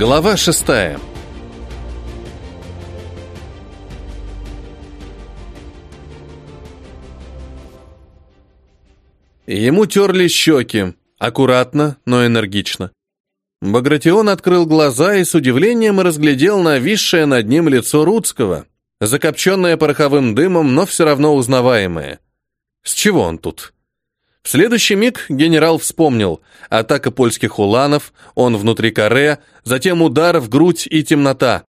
Глава шестая. Ему терли щеки, аккуратно, но энергично. Багратион открыл глаза и с удивлением разглядел нависшее над ним лицо Рудского, закопченное пороховым дымом, но все равно узнаваемое. С чего он тут? В следующий миг генерал вспомнил. Атака польских уланов, он внутри каре, затем удар в грудь и темнота.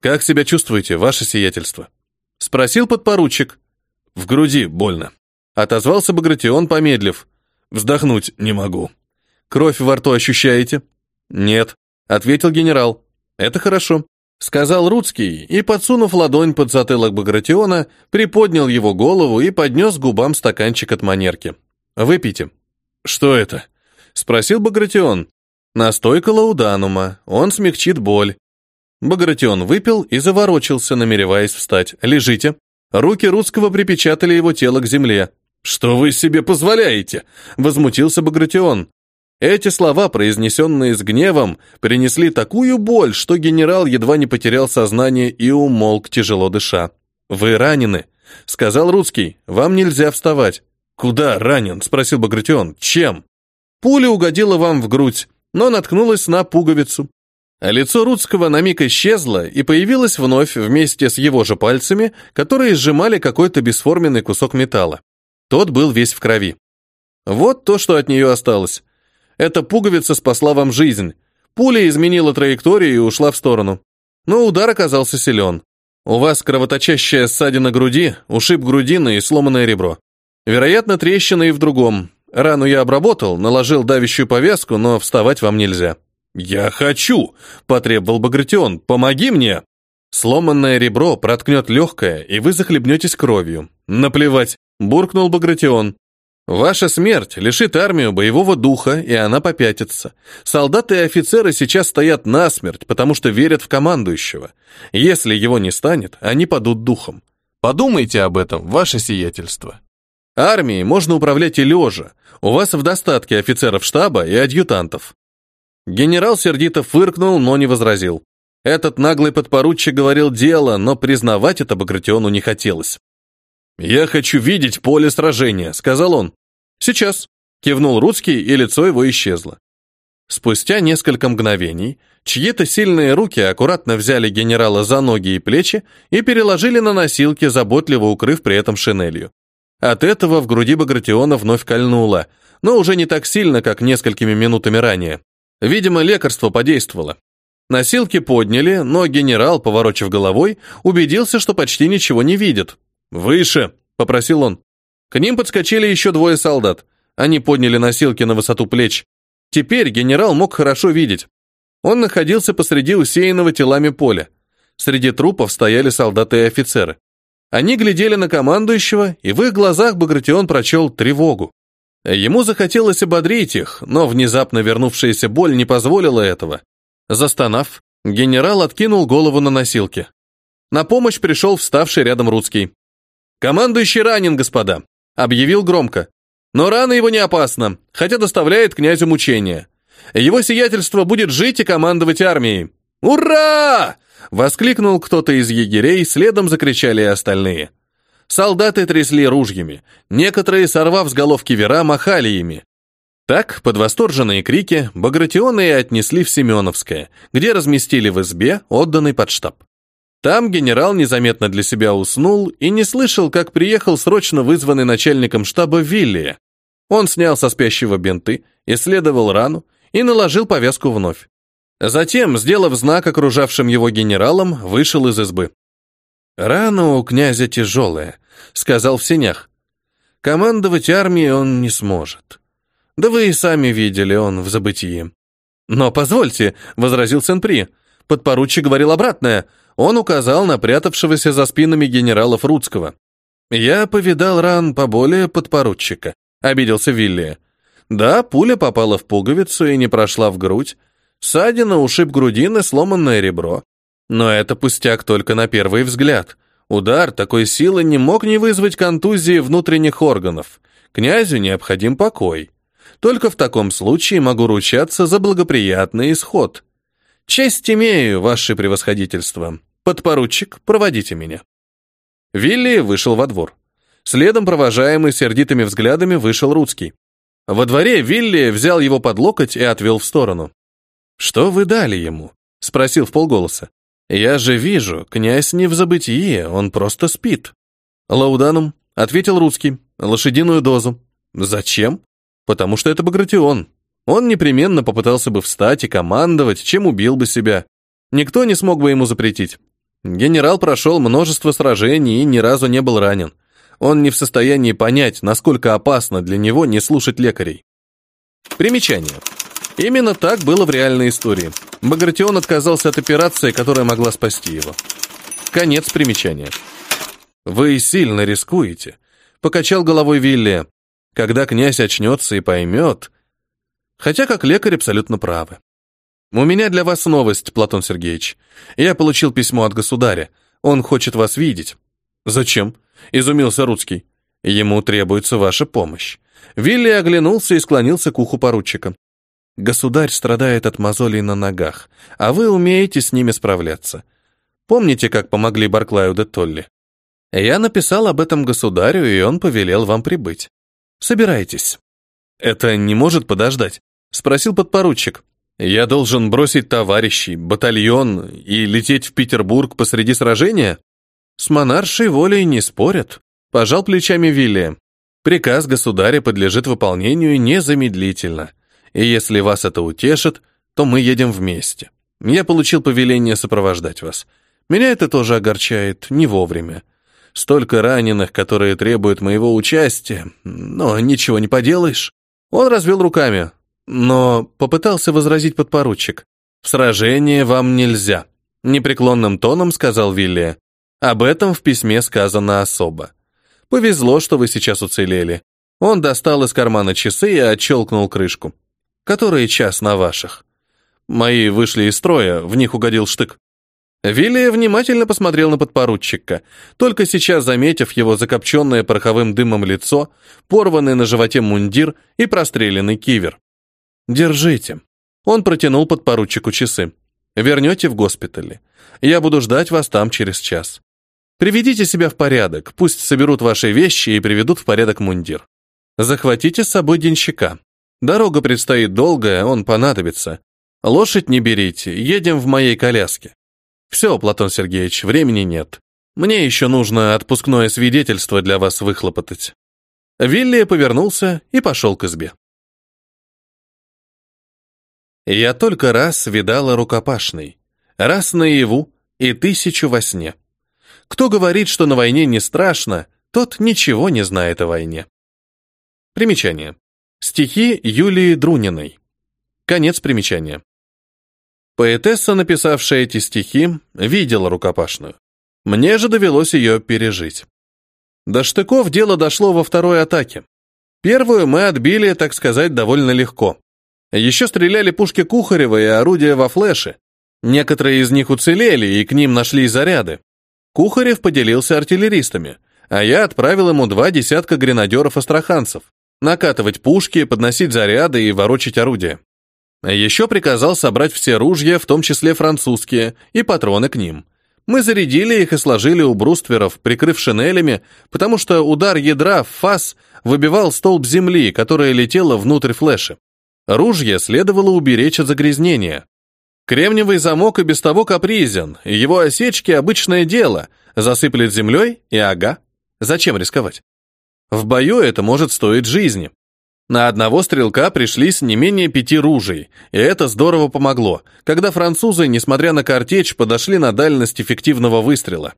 «Как себя чувствуете, ваше сиятельство?» Спросил подпоручик. «В груди больно». Отозвался Багратион, помедлив. «Вздохнуть не могу». «Кровь во рту ощущаете?» «Нет», — ответил генерал. «Это хорошо», — сказал Рудский и, подсунув ладонь под затылок Багратиона, приподнял его голову и поднес губам стаканчик от манерки. Выпейте. Что это? Спросил Багратион. Настойка лауданума. Он смягчит боль. Багратион выпил и заворочился, намереваясь встать. Лежите. Руки русского припечатали его тело к земле. «Что вы себе позволяете?» — возмутился Багратион. Эти слова, произнесенные с гневом, принесли такую боль, что генерал едва не потерял сознание и умолк, тяжело дыша. «Вы ранены», — сказал русский. «Вам нельзя вставать». «Куда ранен?» — спросил Багратион. «Чем?» «Пуля угодила вам в грудь, но наткнулась на пуговицу». А лицо Рудского на миг исчезло и появилось вновь вместе с его же пальцами, которые сжимали какой-то бесформенный кусок металла. Тот был весь в крови. Вот то, что от нее осталось. Эта пуговица спасла вам жизнь. Пуля изменила траекторию и ушла в сторону. Но удар оказался силен. У вас кровоточащая ссадина груди, ушиб грудины и сломанное ребро. Вероятно, трещина и в другом. Рану я обработал, наложил давящую повязку, но вставать вам нельзя. «Я хочу!» – потребовал Багратион. «Помоги мне!» Сломанное ребро проткнет легкое, и вы захлебнетесь кровью. Наплевать, буркнул Багратион. Ваша смерть лишит армию боевого духа, и она попятится. Солдаты и офицеры сейчас стоят насмерть, потому что верят в командующего. Если его не станет, они падут духом. Подумайте об этом, ваше сиятельство. Армией можно управлять и лежа. У вас в достатке офицеров штаба и адъютантов. Генерал сердито фыркнул, но не возразил. Этот наглый подпоручик говорил дело, но признавать это Багратиону не хотелось. «Я хочу видеть поле сражения», — сказал он. «Сейчас», — кивнул Рудский, и лицо его исчезло. Спустя несколько мгновений чьи-то сильные руки аккуратно взяли генерала за ноги и плечи и переложили на носилки, заботливо укрыв при этом шинелью. От этого в груди Багратиона вновь кольнуло, но уже не так сильно, как несколькими минутами ранее. Видимо, лекарство подействовало. Носилки подняли, но генерал, поворочив головой, убедился, что почти ничего не видит. «Выше!» — попросил он. К ним подскочили еще двое солдат. Они подняли носилки на высоту плеч. Теперь генерал мог хорошо видеть. Он находился посреди усеянного телами поля. Среди трупов стояли солдаты и офицеры. Они глядели на командующего, и в их глазах Багратион прочел тревогу. Ему захотелось ободрить их, но внезапно вернувшаяся боль не позволила этого. Застонав, генерал откинул голову на носилки. На помощь пришел вставший рядом Рудский. «Командующий ранен, господа», — объявил громко. «Но рана его не опасна, хотя доставляет князю мучения. Его сиятельство будет жить и командовать армией. Ура!» Воскликнул кто-то из егерей, следом закричали и остальные. Солдаты трясли ружьями, некоторые, сорвав с головки вера, махали ими. Так, под восторженные крики, Багратионы и отнесли в Семеновское, где разместили в избе, отданный под штаб. Там генерал незаметно для себя уснул и не слышал, как приехал срочно вызванный начальником штаба Виллия. Он снял со спящего бинты, исследовал рану и наложил повязку вновь. Затем, сделав знак окружавшим его генералам, вышел из избы. «Рана у князя тяжелая», — сказал в сенях. «Командовать армией он не сможет. Да вы и сами видели, он в забытии». «Но позвольте», — возразил Сен-При. Подпоручик говорил обратное. Он указал на прятавшегося за спинами генералов Рудского. «Я повидал ран поболее подпоручика», — обиделся Вилли. «Да, пуля попала в пуговицу и не прошла в грудь, Ссадина, ушиб грудины, сломанное ребро. Но это пустяк только на первый взгляд. Удар такой силы не мог не вызвать контузии внутренних органов. Князю необходим покой. Только в таком случае могу ручаться за благоприятный исход. Честь имею, ваше превосходительство. Подпоручик, проводите меня». Вилли вышел во двор. Следом, провожаемый сердитыми взглядами, вышел Рудский. Во дворе Вилли взял его под локоть и отвел в сторону. «Что вы дали ему?» — спросил в полголоса. «Я же вижу, князь не в забытии, он просто спит». «Лауданум», — ответил Рудский, — «лошадиную дозу». «Зачем?» «Потому что это Багратион. Он непременно попытался бы встать и командовать, чем убил бы себя. Никто не смог бы ему запретить. Генерал прошел множество сражений и ни разу не был ранен. Он не в состоянии понять, насколько опасно для него не слушать лекарей. Примечание. Именно так было в реальной истории. Багратион отказался от операции, которая могла спасти его. Конец примечания. «Вы сильно рискуете», — покачал головой Вилли. «Когда князь очнется и поймет...» Хотя как лекарь абсолютно правы. «У меня для вас новость, Платон Сергеевич. Я получил письмо от государя. Он хочет вас видеть». «Зачем?» — изумился Рудский. «Ему требуется ваша помощь». Вилли оглянулся и склонился к уху поручика. «Государь страдает от мозолей на ногах, а вы умеете с ними справляться. Помните, как помогли Барклаю де Толли? Я написал об этом государю, и он повелел вам прибыть. Собирайтесь». «Это не может подождать?» — спросил подпоручик. Я должен бросить товарищей, батальон и лететь в Петербург посреди сражения? С монаршей волей не спорят. Пожал плечами Вилли. Приказ государя подлежит выполнению незамедлительно. И если вас это утешит, то мы едем вместе. Я получил повеление сопровождать вас. Меня это тоже огорчает, не вовремя. Столько раненых, которые требуют моего участия, но ничего не поделаешь. Он развел руками. Но попытался возразить подпоручик. «В сражение вам нельзя», — непреклонным тоном сказал Вилли. «Об этом в письме сказано особо. Повезло, что вы сейчас уцелели». Он достал из кармана часы и отщелкнул крышку. «Который час на ваших?» «Мои вышли из строя, в них угодил штык». Вилли внимательно посмотрел на подпоручика, только сейчас заметив его закопченное пороховым дымом лицо, порванный на животе мундир и простреленный кивер. «Держите». Он протянул подпоручику часы. «Вернете в госпитале. Я буду ждать вас там через час. Приведите себя в порядок, пусть соберут ваши вещи и приведут в порядок мундир. Захватите с собой денщика. Дорога предстоит долгая, он понадобится. Лошадь не берите, едем в моей коляске. Все, Платон Сергеевич, времени нет. Мне еще нужно отпускное свидетельство для вас выхлопотать». Вилли повернулся и пошел к избе. Я только раз видала рукопашный, раз наяву и тысячу во сне. Кто говорит, что на войне не страшно, тот ничего не знает о войне. Примечание. Стихи Юлии Друниной. Конец примечания. Поэтесса, написавшая эти стихи, видела рукопашную. Мне же довелось ее пережить. До штыков дело дошло во второй атаке. Первую мы отбили, так сказать, довольно легко. Еще стреляли пушки Кухарева и орудия во флеше. Некоторые из них уцелели, и к ним нашли заряды. Кухарев поделился артиллеристами, а я отправил ему два десятка гренадеров-астраханцев накатывать пушки, подносить заряды и ворочать орудия. Еще приказал собрать все ружья, в том числе французские, и патроны к ним. Мы зарядили их и сложили у брустверов, прикрыв шинелями, потому что удар ядра в фас выбивал столб земли, которая летела внутрь флеша. Ружье следовало уберечь от загрязнения. Кремниевый замок и без того капризен, его осечки — обычное дело, засыплет землей и ага. Зачем рисковать? В бою это может стоить жизни. На одного стрелка пришлись не менее пяти ружей, и это здорово помогло, когда французы, несмотря на картечь, подошли на дальность эффективного выстрела.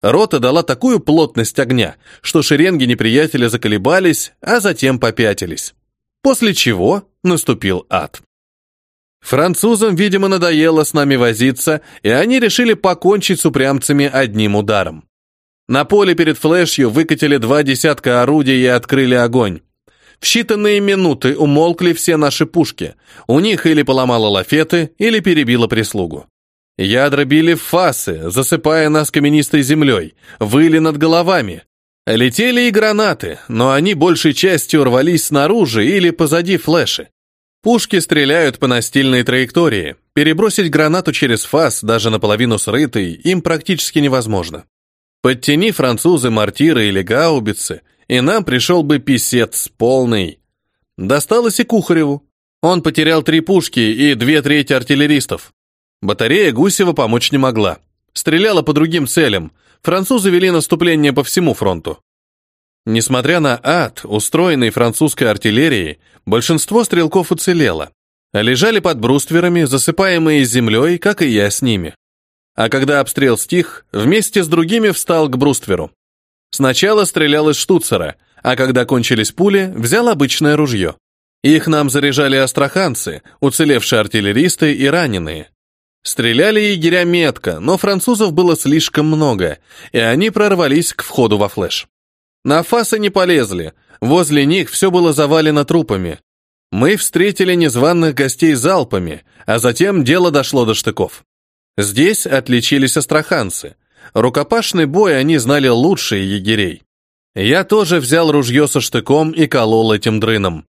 Рота дала такую плотность огня, что шеренги неприятеля заколебались, а затем попятились. После чего наступил ад. Французам, видимо, надоело с нами возиться, и они решили покончить с упрямцами одним ударом. На поле перед флешью выкатили два десятка орудий и открыли огонь. В считанные минуты умолкли все наши пушки. У них или поломало лафеты, или перебило прислугу. Ядра били в фасы, засыпая нас каменистой землей, выли над головами. Летели и гранаты, но они большей частью рвались снаружи или позади флеши. Пушки стреляют по настильной траектории. Перебросить гранату через фас, даже наполовину срытый, им практически невозможно. Подтяни французы мортиры или гаубицы, и нам пришел бы писец полный. Досталось и Кухареву. Он потерял три пушки и две трети артиллеристов. Батарея Гусева помочь не могла. Стреляла по другим целям. Французы вели наступление по всему фронту. Несмотря на ад, устроенный французской артиллерией, большинство стрелков уцелело. Лежали под брустверами, засыпаемые землей, как и я с ними. А когда обстрел стих, вместе с другими встал к брустверу. Сначала стрелял из штуцера, а когда кончились пули, взял обычное ружье. Их нам заряжали астраханцы, уцелевшие артиллеристы и раненые. Стреляли егеря метко, но французов было слишком много, и они прорвались к входу во флеш. На фасы не полезли, возле них все было завалено трупами. Мы встретили незваных гостей залпами, а затем дело дошло до штыков. Здесь отличились астраханцы. Рукопашный бой они знали лучше егерей. Я тоже взял ружье со штыком и колол этим дрыном.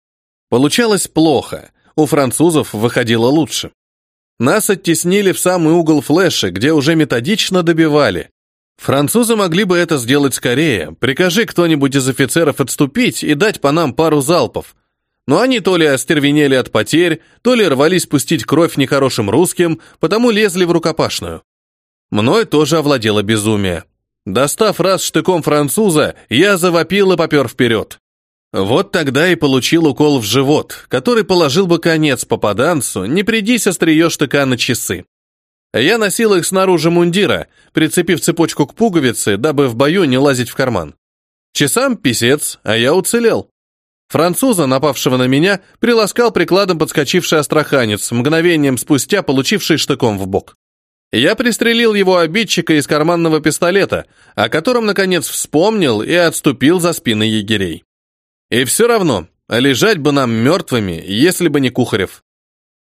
Получалось плохо, у французов выходило лучше. Нас оттеснили в самый угол флеша, где уже методично добивали. Французы могли бы это сделать скорее. Прикажи кто-нибудь из офицеров отступить и дать по нам пару залпов. Но они то ли остервенели от потерь, то ли рвались пустить кровь нехорошим русским, потому лезли в рукопашную. Мной тоже овладело безумие. Достав раз штыком француза, я завопил и попер вперед. Вот тогда и получил укол в живот, который положил бы конец попаданцу, не придись острие штыка на часы. Я носил их снаружи мундира, прицепив цепочку к пуговице, дабы в бою не лазить в карман. Часам писец, а я уцелел. Француза, напавшего на меня, приласкал прикладом подскочивший астраханец, мгновением спустя получивший штыком в бок. Я пристрелил его обидчика из карманного пистолета, о котором, наконец, вспомнил и отступил за спины егерей. И все равно, лежать бы нам мертвыми, если бы не Кухарев.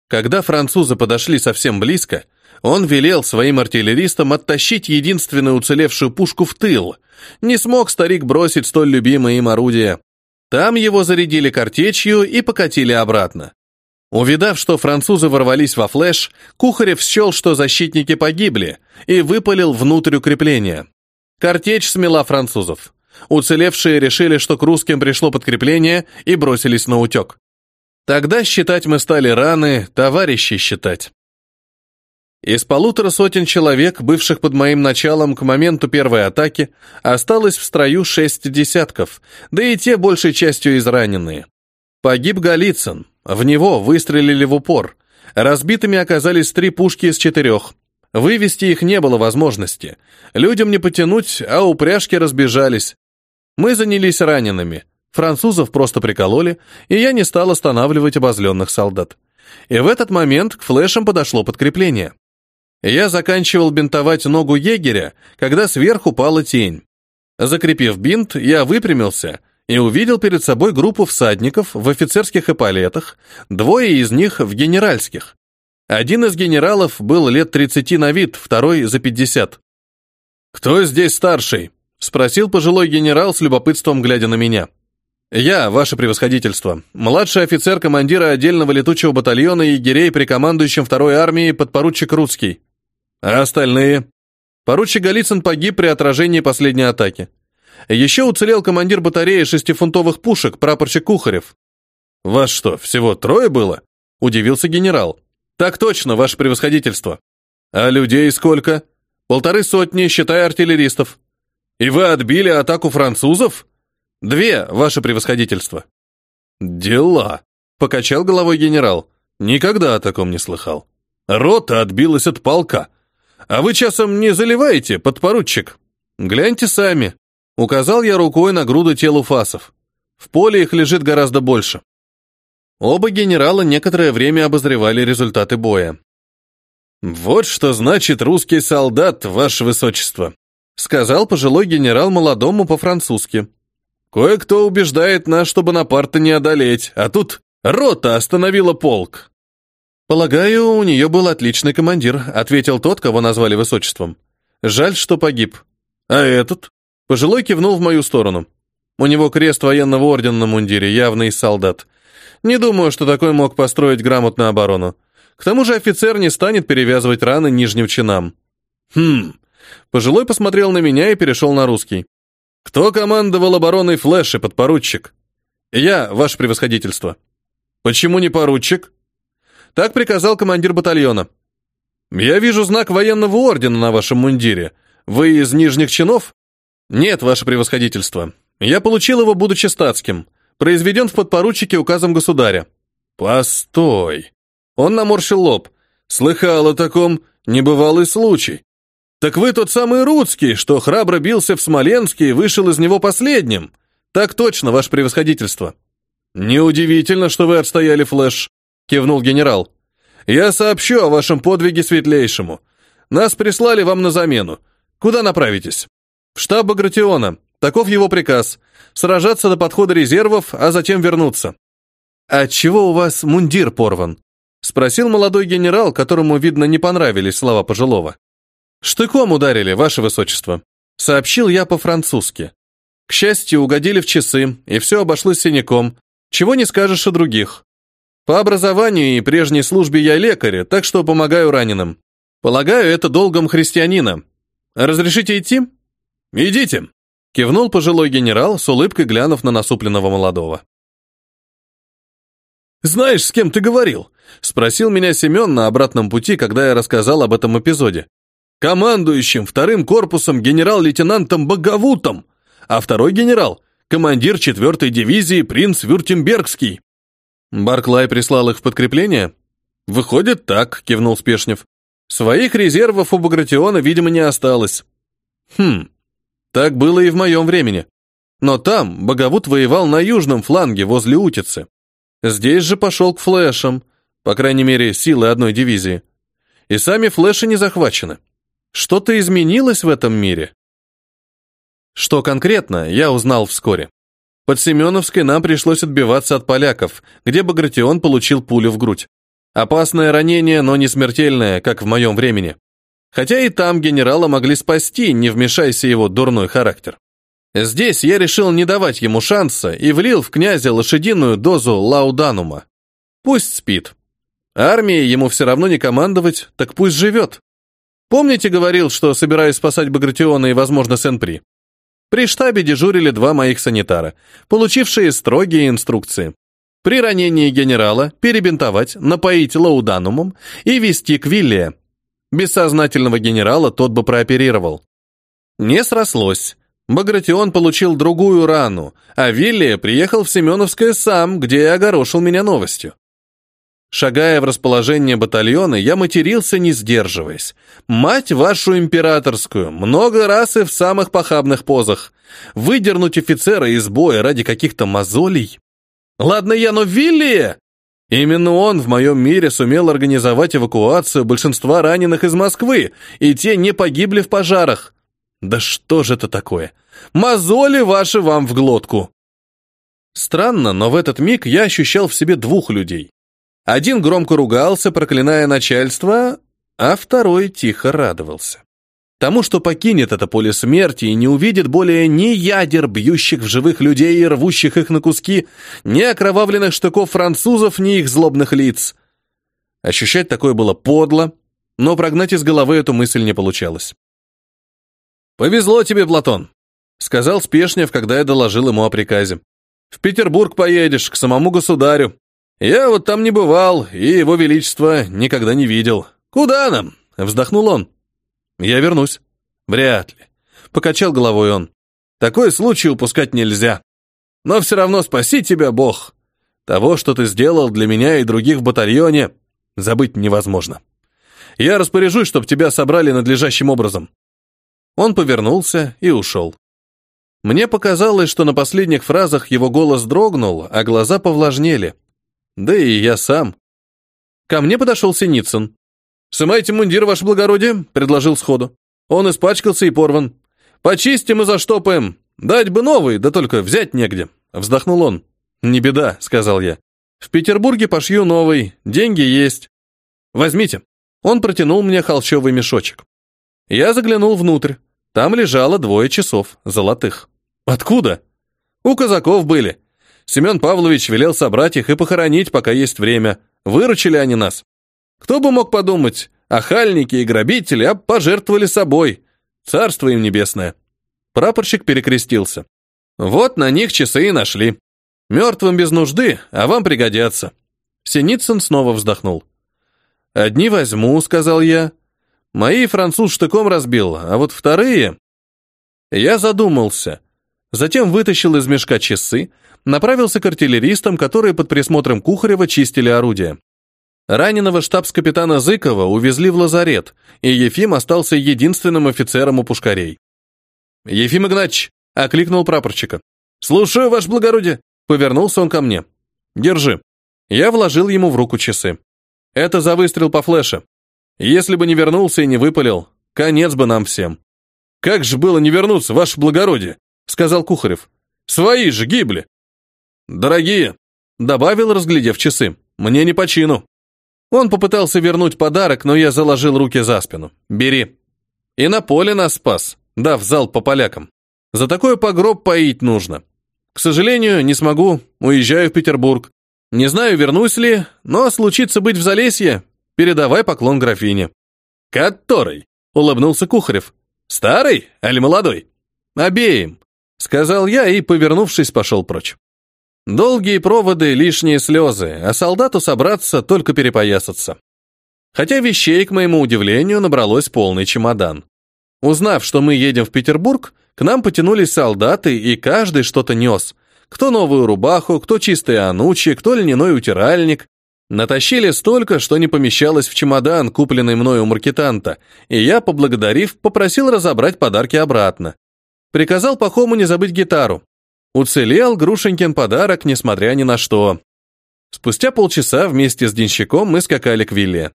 Когда французы подошли совсем близко, он велел своим артиллеристам оттащить единственную уцелевшую пушку в тыл. Не смог старик бросить столь любимое им орудие. Там его зарядили картечью и покатили обратно. Увидав, что французы ворвались во флеш, Кухарев счел, что защитники погибли, и выпалил внутрь укрепления. Картечь смела французов. Уцелевшие решили, что к русским пришло подкрепление, и бросились на утек. Тогда считать мы стали раны, товарищи считать. Из полутора сотен человек, бывших под моим началом к моменту первой атаки, осталось в строю шесть десятков, да и те большей частью израненные. Погиб Голицын, в него выстрелили в упор. Разбитыми оказались три пушки из четырех. Вывести их не было возможности. Людям не потянуть, а упряжки разбежались. Мы занялись ранеными. Французов просто прикололи, и я не стал останавливать обозленных солдат. И в этот момент к флешам подошло подкрепление. Я заканчивал бинтовать ногу егеря, когда сверху пала тень. Закрепив бинт, я выпрямился и увидел перед собой группу всадников в офицерских эполетах, двое из них в генеральских. Один из генералов был лет 30 на вид, второй за 50. «Кто здесь старший?» — спросил пожилой генерал с любопытством, глядя на меня. «Я, ваше превосходительство, младший офицер командира отдельного летучего батальона егерей при командующем второй армии подпоручик Рудский». А остальные? Поручик Голицын погиб при отражении последней атаки. Еще уцелел командир батареи шестифунтовых пушек, прапорщик Кухарев. «Вас что, всего трое было?» – удивился генерал. «Так точно, ваше превосходительство». «А людей сколько?» «Полторы сотни, считая артиллеристов». «И вы отбили атаку французов?» «Две, ваше превосходительство». «Дела», – покачал головой генерал. «Никогда о таком не слыхал. Рота отбилась от полка. «А вы часом не заливаете, подпоручик?» «Гляньте сами», — указал я рукой на груду тел уфасов. «В поле их лежит гораздо больше». Оба генерала некоторое время обозревали результаты боя. «Вот что значит русский солдат, ваше высочество», — сказал пожилой генерал молодому по-французски. «Кое-кто убеждает нас, чтобы Бонапарта не одолеть, а тут рота остановила полк. «Полагаю, у нее был отличный командир», — ответил тот, кого назвали высочеством. «Жаль, что погиб». «А этот?» Пожилой кивнул в мою сторону. У него крест военного ордена на мундире, явный солдат. Не думаю, что такой мог построить грамотную оборону. К тому же офицер не станет перевязывать раны нижним чинам. Хм. Пожилой посмотрел на меня и перешел на русский. Кто командовал обороной флеши, подпоручик? Я, ваше превосходительство. Почему не поручик? Так приказал командир батальона. Я вижу знак военного ордена на вашем мундире. Вы из нижних чинов? Нет, ваше превосходительство. Я получил его, будучи статским. Произведен в подпоручике указом государя. Постой. Он наморщил лоб. Слыхал о таком небывалый случай. Так вы тот самый Рудский, что храбро бился в Смоленске и вышел из него последним. Так точно, ваше превосходительство. Неудивительно, что вы отстояли флеш, кивнул генерал. Я сообщу о вашем подвиге светлейшему. Нас прислали вам на замену. Куда направитесь? В штаб Багратиона. Таков его приказ. Сражаться до подхода резервов, а затем вернуться. Отчего у вас мундир порван? спросил молодой генерал, которому видно не понравились слова пожилого. «Штыком ударили, ваше высочество», — сообщил я по-французски. К счастью, угодили в часы, и все обошлось синяком. Чего не скажешь о других. По образованию и прежней службе я лекарь, так что помогаю раненым. Полагаю, это долгом христианина. Разрешите идти? Идите, кивнул пожилой генерал, с улыбкой глянув на насупленного молодого. «Знаешь, с кем ты говорил?» — спросил меня Семен на обратном пути, когда я рассказал об этом эпизоде командующим вторым корпусом генерал-лейтенантом Боговутом, а второй генерал — командир 4-й дивизии принц Вюртембергский. Барклай прислал их в подкрепление? Выходит так, кивнул Спешнев. Своих резервов у Багратиона, видимо, не осталось. Хм, так было и в моем времени. Но там Боговут воевал на южном фланге, возле Утицы. Здесь же пошел к флешам, по крайней мере, силы одной дивизии. И сами флеши не захвачены. Что-то изменилось в этом мире? Что конкретно, я узнал вскоре. Под Семеновской нам пришлось отбиваться от поляков, где Багратион получил пулю в грудь. Опасное ранение, но не смертельное, как в моем времени. Хотя и там генерала могли спасти, не вмешайся его дурной характер. Здесь я решил не давать ему шанса и влил в князя лошадиную дозу лауданума. Пусть спит. Армии ему все равно не командовать, так пусть живет. Помните, говорил, что собираюсь спасать Багратиона и, возможно, Сен-При? При штабе дежурили два моих санитара, получившие строгие инструкции. При ранении генерала перебинтовать, напоить лауданумом и вести к Вилле. Бессознательного генерала тот бы прооперировал. Не срослось. Багратион получил другую рану, а Виллия приехал в Семеновское сам, где и огорошил меня новостью. Шагая в расположение батальона, я матерился, не сдерживаясь. «Мать вашу императорскую! Много раз и в самых похабных позах! Выдернуть офицера из боя ради каких-то мозолей? Ладно я, но Вилли!» Именно он в моем мире сумел организовать эвакуацию большинства раненых из Москвы, и те не погибли в пожарах. Да что же это такое? Мозоли ваши вам в глотку! Странно, но в этот миг я ощущал в себе двух людей. Один громко ругался, проклиная начальство, а второй тихо радовался. Тому, что покинет это поле смерти и не увидит более ни ядер, бьющих в живых людей и рвущих их на куски, ни окровавленных штыков французов, ни их злобных лиц. Ощущать такое было подло, но прогнать из головы эту мысль не получалось. «Повезло тебе, Платон», — сказал Спешнев, когда я доложил ему о приказе. «В Петербург поедешь, к самому государю. Я вот там не бывал, и его величество никогда не видел. Куда нам? Вздохнул он. Я вернусь. Вряд ли. Покачал головой он. Такой случай упускать нельзя. Но все равно спаси тебя, Бог. Того, что ты сделал для меня и других в батальоне, забыть невозможно. Я распоряжусь, чтобы тебя собрали надлежащим образом. Он повернулся и ушел. Мне показалось, что на последних фразах его голос дрогнул, а глаза повлажнели. Да и я сам. Ко мне подошел Синицын. «Сымайте мундир, ваше благородие», — предложил сходу. Он испачкался и порван. «Почистим и заштопаем. Дать бы новый, да только взять негде», — вздохнул он. «Не беда», — сказал я. «В Петербурге пошью новый, деньги есть. Возьмите». Он протянул мне холщовый мешочек. Я заглянул внутрь. Там лежало двое часов, золотых. «Откуда?» «У казаков были. Семен Павлович велел собрать их и похоронить, пока есть время. Выручили они нас. Кто бы мог подумать, охальники и грабители а пожертвовали собой. Царство им небесное. Прапорщик перекрестился. Вот на них часы и нашли. Мертвым без нужды, а вам пригодятся. Синицын снова вздохнул. «Одни возьму», — сказал я. «Мои француз штыком разбил, а вот вторые...» Я задумался. Затем вытащил из мешка часы, направился к артиллеристам, которые под присмотром Кухарева чистили орудия. Раненого штабс-капитана Зыкова увезли в лазарет, и Ефим остался единственным офицером у пушкарей. «Ефим Игнатьевич!» — окликнул прапорщика. «Слушаю, ваше благородие!» — повернулся он ко мне. «Держи». Я вложил ему в руку часы. «Это за выстрел по флеше. Если бы не вернулся и не выпалил, конец бы нам всем». «Как же было не вернуться, ваше благородие?» — сказал Кухарев. «Свои же гибли!» «Дорогие!» — добавил, разглядев часы. «Мне не по чину». Он попытался вернуть подарок, но я заложил руки за спину. «Бери». И на поле нас спас, дав зал по полякам. За такое погроб поить нужно. К сожалению, не смогу, уезжаю в Петербург. Не знаю, вернусь ли, но случится быть в Залесье, передавай поклон графине. «Который?» — улыбнулся Кухарев. «Старый, али молодой?» «Обеим», — сказал я и, повернувшись, пошел прочь. Долгие проводы, лишние слезы, а солдату собраться, только перепоясаться. Хотя вещей, к моему удивлению, набралось полный чемодан. Узнав, что мы едем в Петербург, к нам потянулись солдаты, и каждый что-то нес. Кто новую рубаху, кто чистые анучи, кто льняной утиральник. Натащили столько, что не помещалось в чемодан, купленный мною у маркетанта, и я, поблагодарив, попросил разобрать подарки обратно. Приказал Пахому не забыть гитару. Уцелел Грушенькин подарок, несмотря ни на что. Спустя полчаса вместе с денщиком мы скакали к вилле.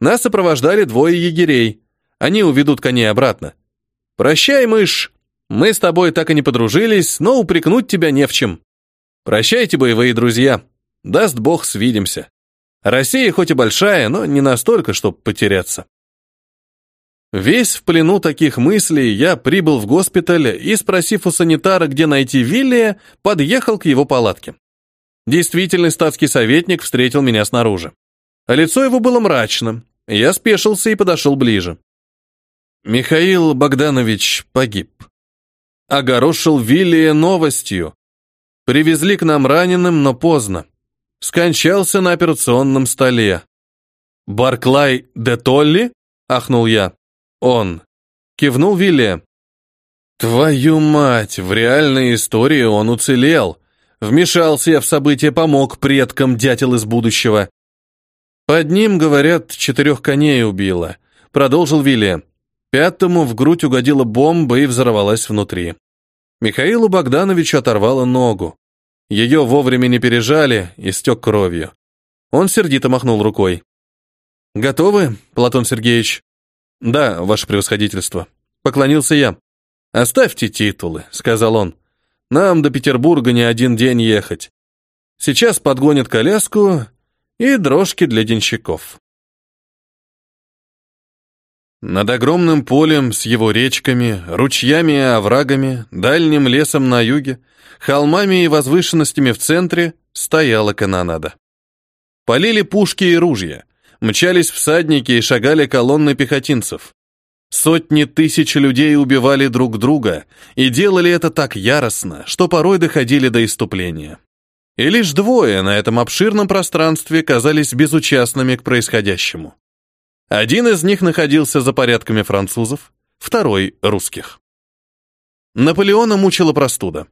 Нас сопровождали двое егерей. Они уведут коней обратно. «Прощай, мышь! Мы с тобой так и не подружились, но упрекнуть тебя не в чем. Прощайте, боевые друзья. Даст Бог, свидимся. Россия хоть и большая, но не настолько, чтобы потеряться». Весь в плену таких мыслей, я прибыл в госпиталь и, спросив у санитара, где найти Виллия, подъехал к его палатке. Действительный статский советник встретил меня снаружи. Лицо его было мрачным. Я спешился и подошел ближе. Михаил Богданович погиб. Огорошил Виллия новостью. Привезли к нам раненым, но поздно. Скончался на операционном столе. «Барклай де Толли?» — ахнул я. «Он!» — кивнул Вилли. «Твою мать! В реальной истории он уцелел. Вмешался я в события, помог предкам дятел из будущего. Под ним, говорят, четырех коней убило», — продолжил Вилли. Пятому в грудь угодила бомба и взорвалась внутри. Михаилу Богдановичу оторвало ногу. Ее вовремя не пережали, и стек кровью. Он сердито махнул рукой. «Готовы, Платон Сергеевич?» «Да, ваше превосходительство». Поклонился я. «Оставьте титулы», — сказал он. «Нам до Петербурга не один день ехать. Сейчас подгонят коляску и дрожки для денщиков». Над огромным полем с его речками, ручьями и оврагами, дальним лесом на юге, холмами и возвышенностями в центре стояла канонада. Полили пушки и ружья, Мчались всадники и шагали колонны пехотинцев. Сотни тысяч людей убивали друг друга и делали это так яростно, что порой доходили до иступления. И лишь двое на этом обширном пространстве казались безучастными к происходящему. Один из них находился за порядками французов, второй — русских. Наполеона мучила простуда.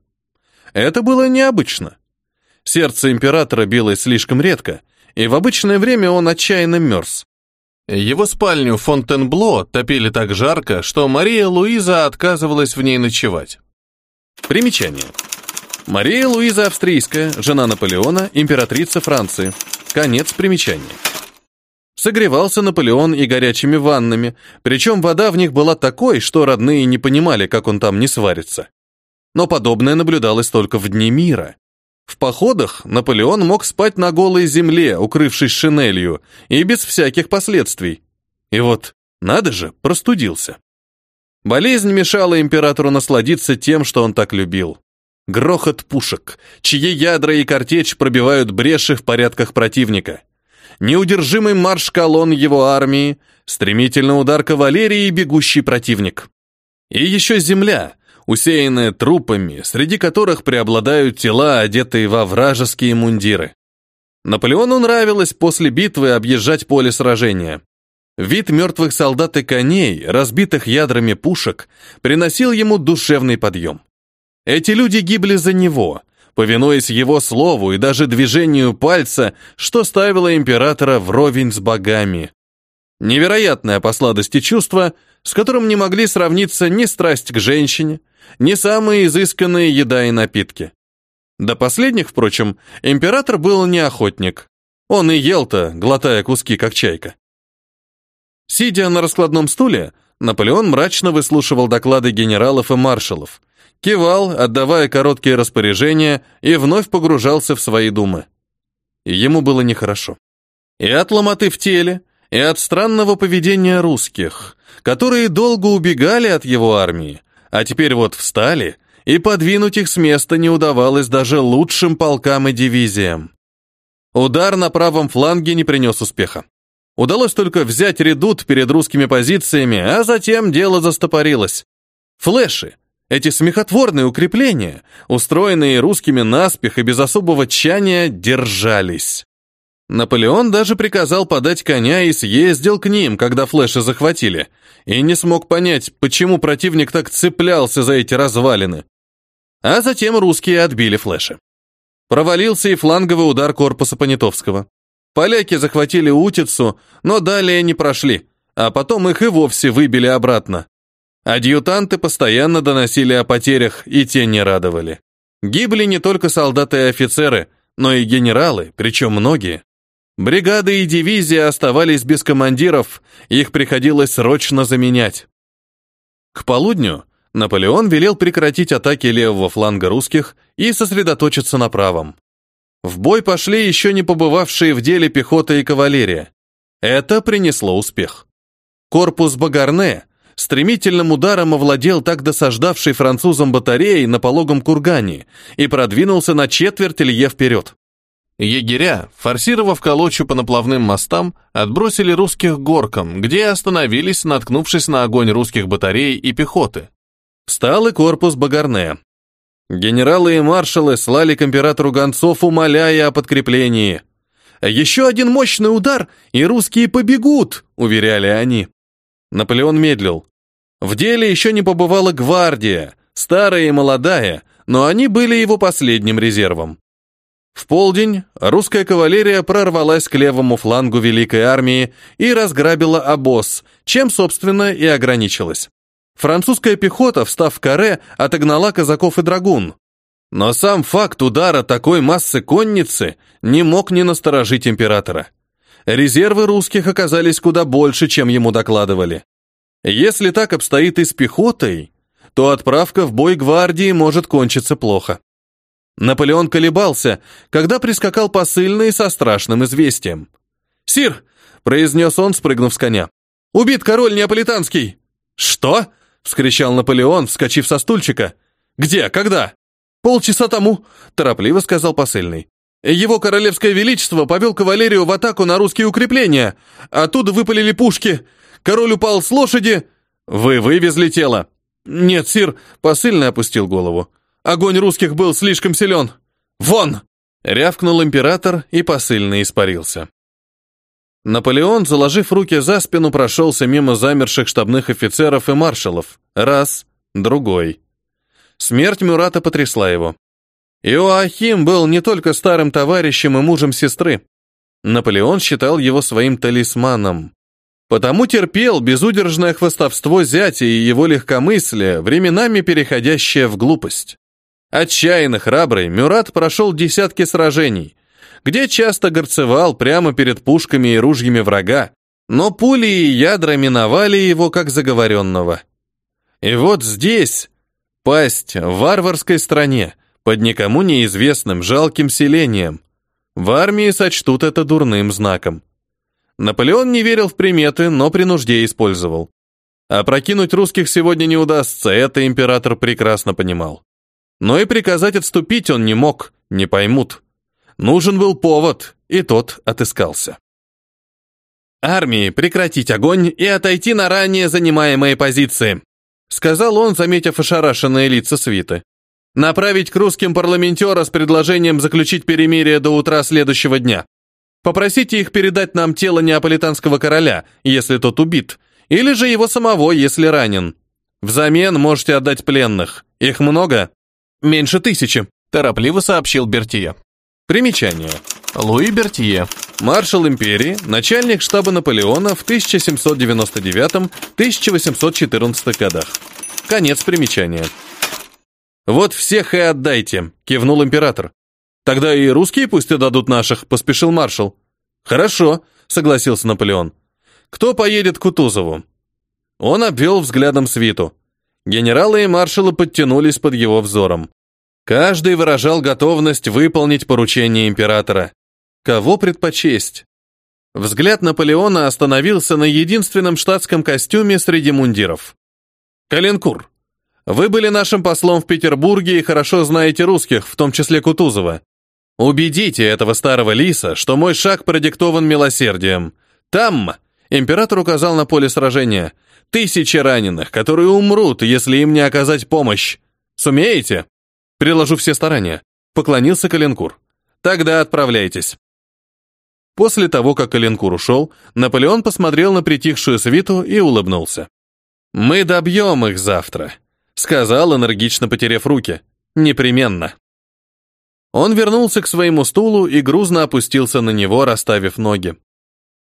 Это было необычно. Сердце императора билось слишком редко, и в обычное время он отчаянно мерз. Его спальню Фонтенбло топили так жарко, что Мария Луиза отказывалась в ней ночевать. Примечание. Мария Луиза Австрийская, жена Наполеона, императрица Франции. Конец примечания. Согревался Наполеон и горячими ваннами, причем вода в них была такой, что родные не понимали, как он там не сварится. Но подобное наблюдалось только в дни мира. В походах Наполеон мог спать на голой земле, укрывшись шинелью, и без всяких последствий. И вот, надо же, простудился. Болезнь мешала императору насладиться тем, что он так любил. грохот пушек, чьи ядра и картечь пробивают бреши в порядках противника. Неудержимый марш колонн его армии, стремительный удар кавалерии и бегущий противник. И еще земля, усеянная трупами, среди которых преобладают тела, одетые во вражеские мундиры. Наполеону нравилось после битвы объезжать поле сражения. Вид мертвых солдат и коней, разбитых ядрами пушек, приносил ему душевный подъем. Эти люди гибли за него, повинуясь его слову и даже движению пальца, что ставило императора вровень с богами. Невероятное по сладости чувство, с которым не могли сравниться ни страсть к женщине, ни самые изысканные еда и напитки. До последних, впрочем, император был не охотник. Он и ел-то, глотая куски, как чайка. Сидя на раскладном стуле, Наполеон мрачно выслушивал доклады генералов и маршалов, кивал, отдавая короткие распоряжения, и вновь погружался в свои думы. ему было нехорошо. И от ломоты в теле, и от странного поведения русских, которые долго убегали от его армии, а теперь вот встали, и подвинуть их с места не удавалось даже лучшим полкам и дивизиям. Удар на правом фланге не принес успеха. Удалось только взять редут перед русскими позициями, а затем дело застопорилось. Флеши, эти смехотворные укрепления, устроенные русскими наспех и без особого тщания, держались. Наполеон даже приказал подать коня и съездил к ним, когда флеши захватили, и не смог понять, почему противник так цеплялся за эти развалины. А затем русские отбили флеши. Провалился и фланговый удар корпуса Понятовского. Поляки захватили Утицу, но далее не прошли, а потом их и вовсе выбили обратно. Адъютанты постоянно доносили о потерях, и те не радовали. Гибли не только солдаты и офицеры, но и генералы, причем многие. Бригады и дивизии оставались без командиров, их приходилось срочно заменять. К полудню Наполеон велел прекратить атаки левого фланга русских и сосредоточиться на правом. В бой пошли еще не побывавшие в деле пехота и кавалерия. Это принесло успех. Корпус Багарне стремительным ударом овладел так досаждавшей французам батареей на пологом кургане и продвинулся на четверть лье вперед. Егеря, форсировав Колочу по наплавным мостам, отбросили русских горкам, где остановились, наткнувшись на огонь русских батарей и пехоты. Встал и корпус Багарне, Генералы и маршалы слали к императору гонцов, умоляя о подкреплении. «Еще один мощный удар, и русские побегут», — уверяли они. Наполеон медлил. В деле еще не побывала гвардия, старая и молодая, но они были его последним резервом. В полдень русская кавалерия прорвалась к левому флангу Великой армии и разграбила обоз, чем, собственно, и ограничилась. Французская пехота, встав в каре, отогнала казаков и драгун. Но сам факт удара такой массы конницы не мог не насторожить императора. Резервы русских оказались куда больше, чем ему докладывали. Если так обстоит и с пехотой, то отправка в бой гвардии может кончиться плохо. Наполеон колебался, когда прискакал посыльный со страшным известием. «Сир!» — произнес он, спрыгнув с коня. «Убит король Неаполитанский!» «Что?» — вскричал Наполеон, вскочив со стульчика. «Где? Когда?» «Полчаса тому», — торопливо сказал посыльный. «Его королевское величество повел кавалерию в атаку на русские укрепления. Оттуда выпалили пушки. Король упал с лошади». «Вы вывезли тело?» «Нет, сир», — посыльный опустил голову. «Огонь русских был слишком силен. Вон!» Рявкнул император, и посыльный испарился. Наполеон, заложив руки за спину, прошелся мимо замерших штабных офицеров и маршалов. Раз, другой. Смерть Мюрата потрясла его. Иоахим был не только старым товарищем и мужем сестры. Наполеон считал его своим талисманом. Потому терпел безудержное хвостовство зятя и его легкомыслие, временами переходящее в глупость. Отчаянно храбрый, Мюрат прошел десятки сражений – где часто горцевал прямо перед пушками и ружьями врага, но пули и ядра миновали его как заговоренного. И вот здесь, пасть в варварской стране, под никому неизвестным жалким селением, в армии сочтут это дурным знаком. Наполеон не верил в приметы, но при нужде использовал. А прокинуть русских сегодня не удастся, это император прекрасно понимал. Но и приказать отступить он не мог, не поймут. Нужен был повод, и тот отыскался. «Армии прекратить огонь и отойти на ранее занимаемые позиции», сказал он, заметив ошарашенные лица свиты. «Направить к русским парламентера с предложением заключить перемирие до утра следующего дня. Попросите их передать нам тело неаполитанского короля, если тот убит, или же его самого, если ранен. Взамен можете отдать пленных. Их много? Меньше тысячи», торопливо сообщил Бертье. Примечание. Луи Бертье, маршал империи, начальник штаба Наполеона в 1799-1814 годах. Конец примечания. «Вот всех и отдайте», — кивнул император. «Тогда и русские пусть отдадут наших», — поспешил маршал. «Хорошо», — согласился Наполеон. «Кто поедет к Кутузову?» Он обвел взглядом свиту. Генералы и маршалы подтянулись под его взором. Каждый выражал готовность выполнить поручение императора. Кого предпочесть? Взгляд Наполеона остановился на единственном штатском костюме среди мундиров. «Калинкур, вы были нашим послом в Петербурге и хорошо знаете русских, в том числе Кутузова. Убедите этого старого лиса, что мой шаг продиктован милосердием. Там, император указал на поле сражения, тысячи раненых, которые умрут, если им не оказать помощь. Сумеете? Приложу все старания. Поклонился Калинкур. Тогда отправляйтесь. После того, как Калинкур ушел, Наполеон посмотрел на притихшую свиту и улыбнулся. «Мы добьем их завтра», — сказал, энергично потеряв руки. «Непременно». Он вернулся к своему стулу и грузно опустился на него, расставив ноги.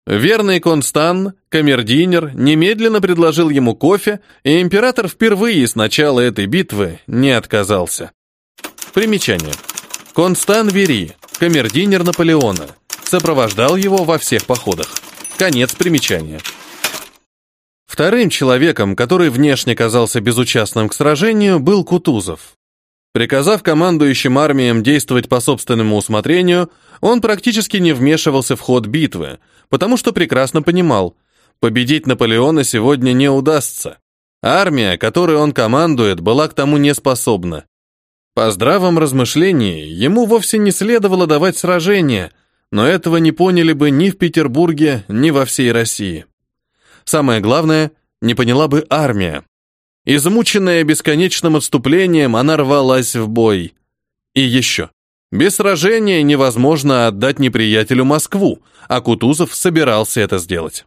Верный Констан, камердинер, немедленно предложил ему кофе, и император впервые с начала этой битвы не отказался. Примечание. Констан Вери, камердинер Наполеона, сопровождал его во всех походах. Конец примечания. Вторым человеком, который внешне казался безучастным к сражению, был Кутузов. Приказав командующим армиям действовать по собственному усмотрению, он практически не вмешивался в ход битвы, потому что прекрасно понимал, победить Наполеона сегодня не удастся. Армия, которой он командует, была к тому не способна. По здравом размышлении, ему вовсе не следовало давать сражение, но этого не поняли бы ни в Петербурге, ни во всей России. Самое главное, не поняла бы армия. Измученная бесконечным отступлением, она рвалась в бой. И еще. Без сражения невозможно отдать неприятелю Москву, а Кутузов собирался это сделать.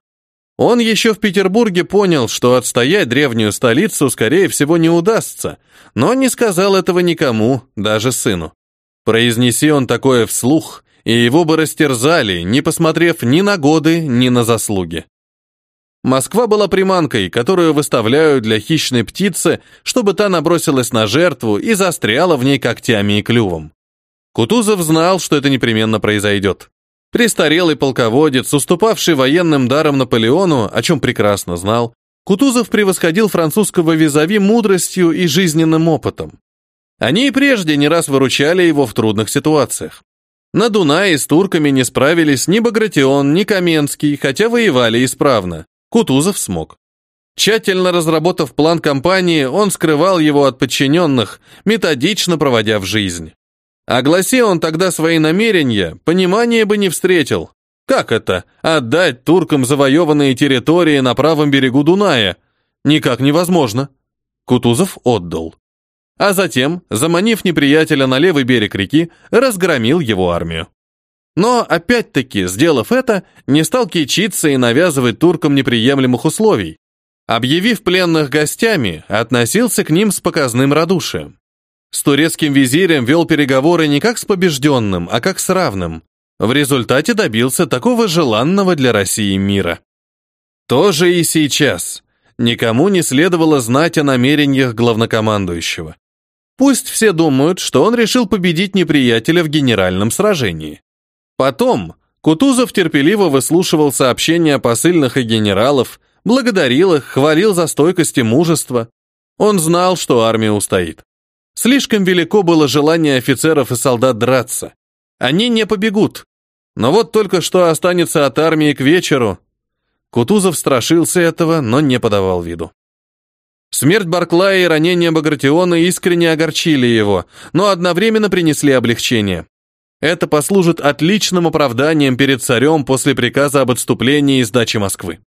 Он еще в Петербурге понял, что отстоять древнюю столицу, скорее всего, не удастся, но не сказал этого никому, даже сыну. Произнеси он такое вслух, и его бы растерзали, не посмотрев ни на годы, ни на заслуги. Москва была приманкой, которую выставляют для хищной птицы, чтобы та набросилась на жертву и застряла в ней когтями и клювом. Кутузов знал, что это непременно произойдет. Престарелый полководец, уступавший военным даром Наполеону, о чем прекрасно знал, Кутузов превосходил французского визави мудростью и жизненным опытом. Они и прежде не раз выручали его в трудных ситуациях. На Дунае с турками не справились ни Багратион, ни Каменский, хотя воевали исправно. Кутузов смог. Тщательно разработав план кампании, он скрывал его от подчиненных, методично проводя в жизнь. Огласи он тогда свои намерения, понимания бы не встретил. Как это? Отдать туркам завоеванные территории на правом берегу Дуная? Никак невозможно. Кутузов отдал. А затем, заманив неприятеля на левый берег реки, разгромил его армию. Но, опять-таки, сделав это, не стал кичиться и навязывать туркам неприемлемых условий. Объявив пленных гостями, относился к ним с показным радушием. С турецким визирем вел переговоры не как с побежденным, а как с равным. В результате добился такого желанного для России мира. То же и сейчас. Никому не следовало знать о намерениях главнокомандующего. Пусть все думают, что он решил победить неприятеля в генеральном сражении. Потом Кутузов терпеливо выслушивал сообщения посыльных и генералов, благодарил их, хвалил за стойкость и мужество. Он знал, что армия устоит. Слишком велико было желание офицеров и солдат драться. Они не побегут. Но вот только что останется от армии к вечеру. Кутузов страшился этого, но не подавал виду. Смерть Барклая и ранение Багратиона искренне огорчили его, но одновременно принесли облегчение. Это послужит отличным оправданием перед царем после приказа об отступлении и сдаче Москвы.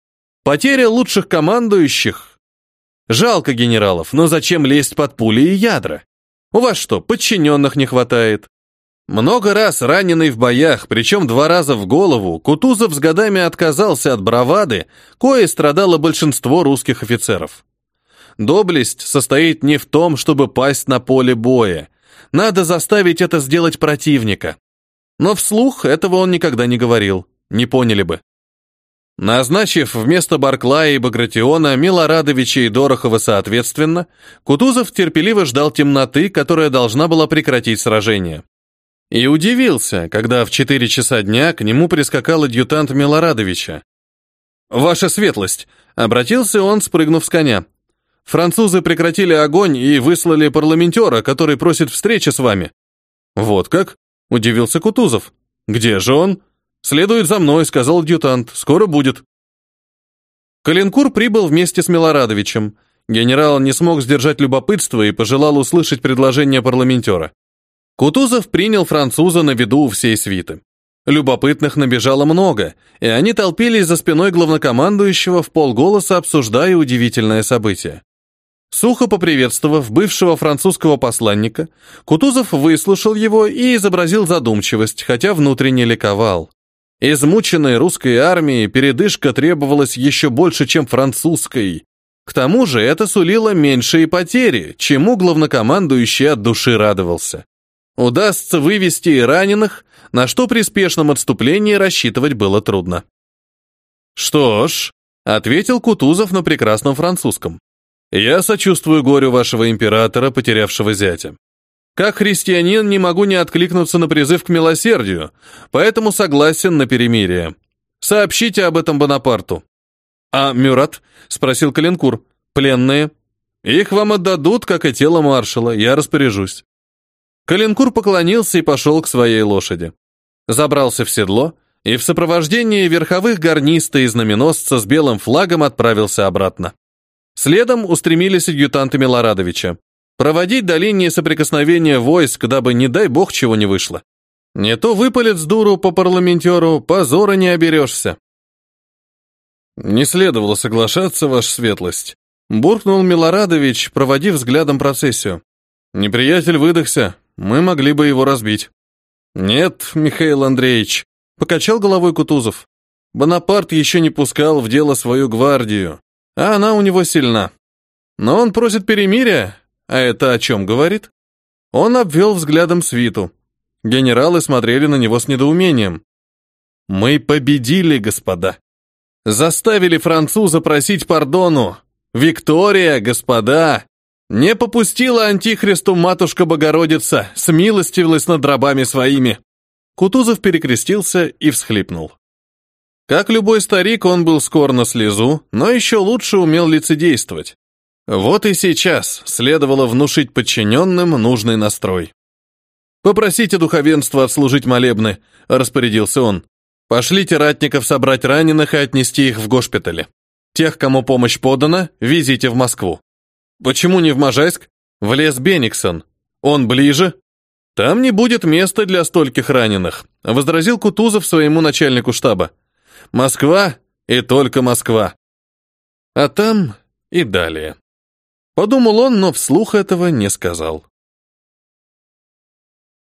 Потеря лучших командующих. Жалко генералов, но зачем лезть под пули и ядра? У вас что, подчиненных не хватает? Много раз раненый в боях, причем два раза в голову, Кутузов с годами отказался от бравады, кое страдало большинство русских офицеров. Доблесть состоит не в том, чтобы пасть на поле боя. Надо заставить это сделать противника. Но вслух этого он никогда не говорил, не поняли бы. Назначив вместо Барклая и Багратиона Милорадовича и Дорохова соответственно, Кутузов терпеливо ждал темноты, которая должна была прекратить сражение. И удивился, когда в четыре часа дня к нему прискакал адъютант Милорадовича. «Ваша светлость!» — обратился он, спрыгнув с коня. «Французы прекратили огонь и выслали парламентера, который просит встречи с вами». «Вот как?» — удивился Кутузов. «Где же он?» «Следует за мной», — сказал адъютант. «Скоро будет». Калинкур прибыл вместе с Милорадовичем. Генерал не смог сдержать любопытство и пожелал услышать предложение парламентера. Кутузов принял француза на виду у всей свиты. Любопытных набежало много, и они толпились за спиной главнокомандующего в полголоса, обсуждая удивительное событие. Сухо поприветствовав бывшего французского посланника, Кутузов выслушал его и изобразил задумчивость, хотя внутренне ликовал. Измученной русской армии передышка требовалась еще больше, чем французской. К тому же это сулило меньшие потери, чему главнокомандующий от души радовался. Удастся вывести и раненых, на что при спешном отступлении рассчитывать было трудно. «Что ж», — ответил Кутузов на прекрасном французском, «я сочувствую горю вашего императора, потерявшего зятя. Как христианин не могу не откликнуться на призыв к милосердию, поэтому согласен на перемирие. Сообщите об этом Бонапарту». «А Мюрат?» — спросил Калинкур. «Пленные?» «Их вам отдадут, как и тело маршала, я распоряжусь». Калинкур поклонился и пошел к своей лошади. Забрался в седло и в сопровождении верховых гарниста и знаменосца с белым флагом отправился обратно. Следом устремились адъютанты Милорадовича. Проводить до линии соприкосновения войск, дабы, не дай бог, чего не вышло. Не то выпалит с дуру по парламентеру, позора не оберешься. Не следовало соглашаться, ваша светлость, буркнул Милорадович, проводив взглядом процессию. Неприятель выдохся, мы могли бы его разбить. Нет, Михаил Андреевич, покачал головой Кутузов. Бонапарт еще не пускал в дело свою гвардию, а она у него сильна. Но он просит перемирия, а это о чем говорит? Он обвел взглядом свиту. Генералы смотрели на него с недоумением. «Мы победили, господа. Заставили француза просить пардону. Виктория, господа. Не попустила антихристу матушка Богородица, смилостивилась над рабами своими. Кутузов перекрестился и всхлипнул. Как любой старик, он был скор на слезу, но еще лучше умел лицедействовать. Вот и сейчас следовало внушить подчиненным нужный настрой. «Попросите духовенство отслужить молебны», — распорядился он. «Пошлите ратников собрать раненых и отнести их в госпитали. Тех, кому помощь подана, везите в Москву. Почему не в Можайск? В лес Бениксон. Он ближе. Там не будет места для стольких раненых, возразил Кутузов своему начальнику штаба. Москва и только Москва. А там и далее. Подумал он, но вслух этого не сказал.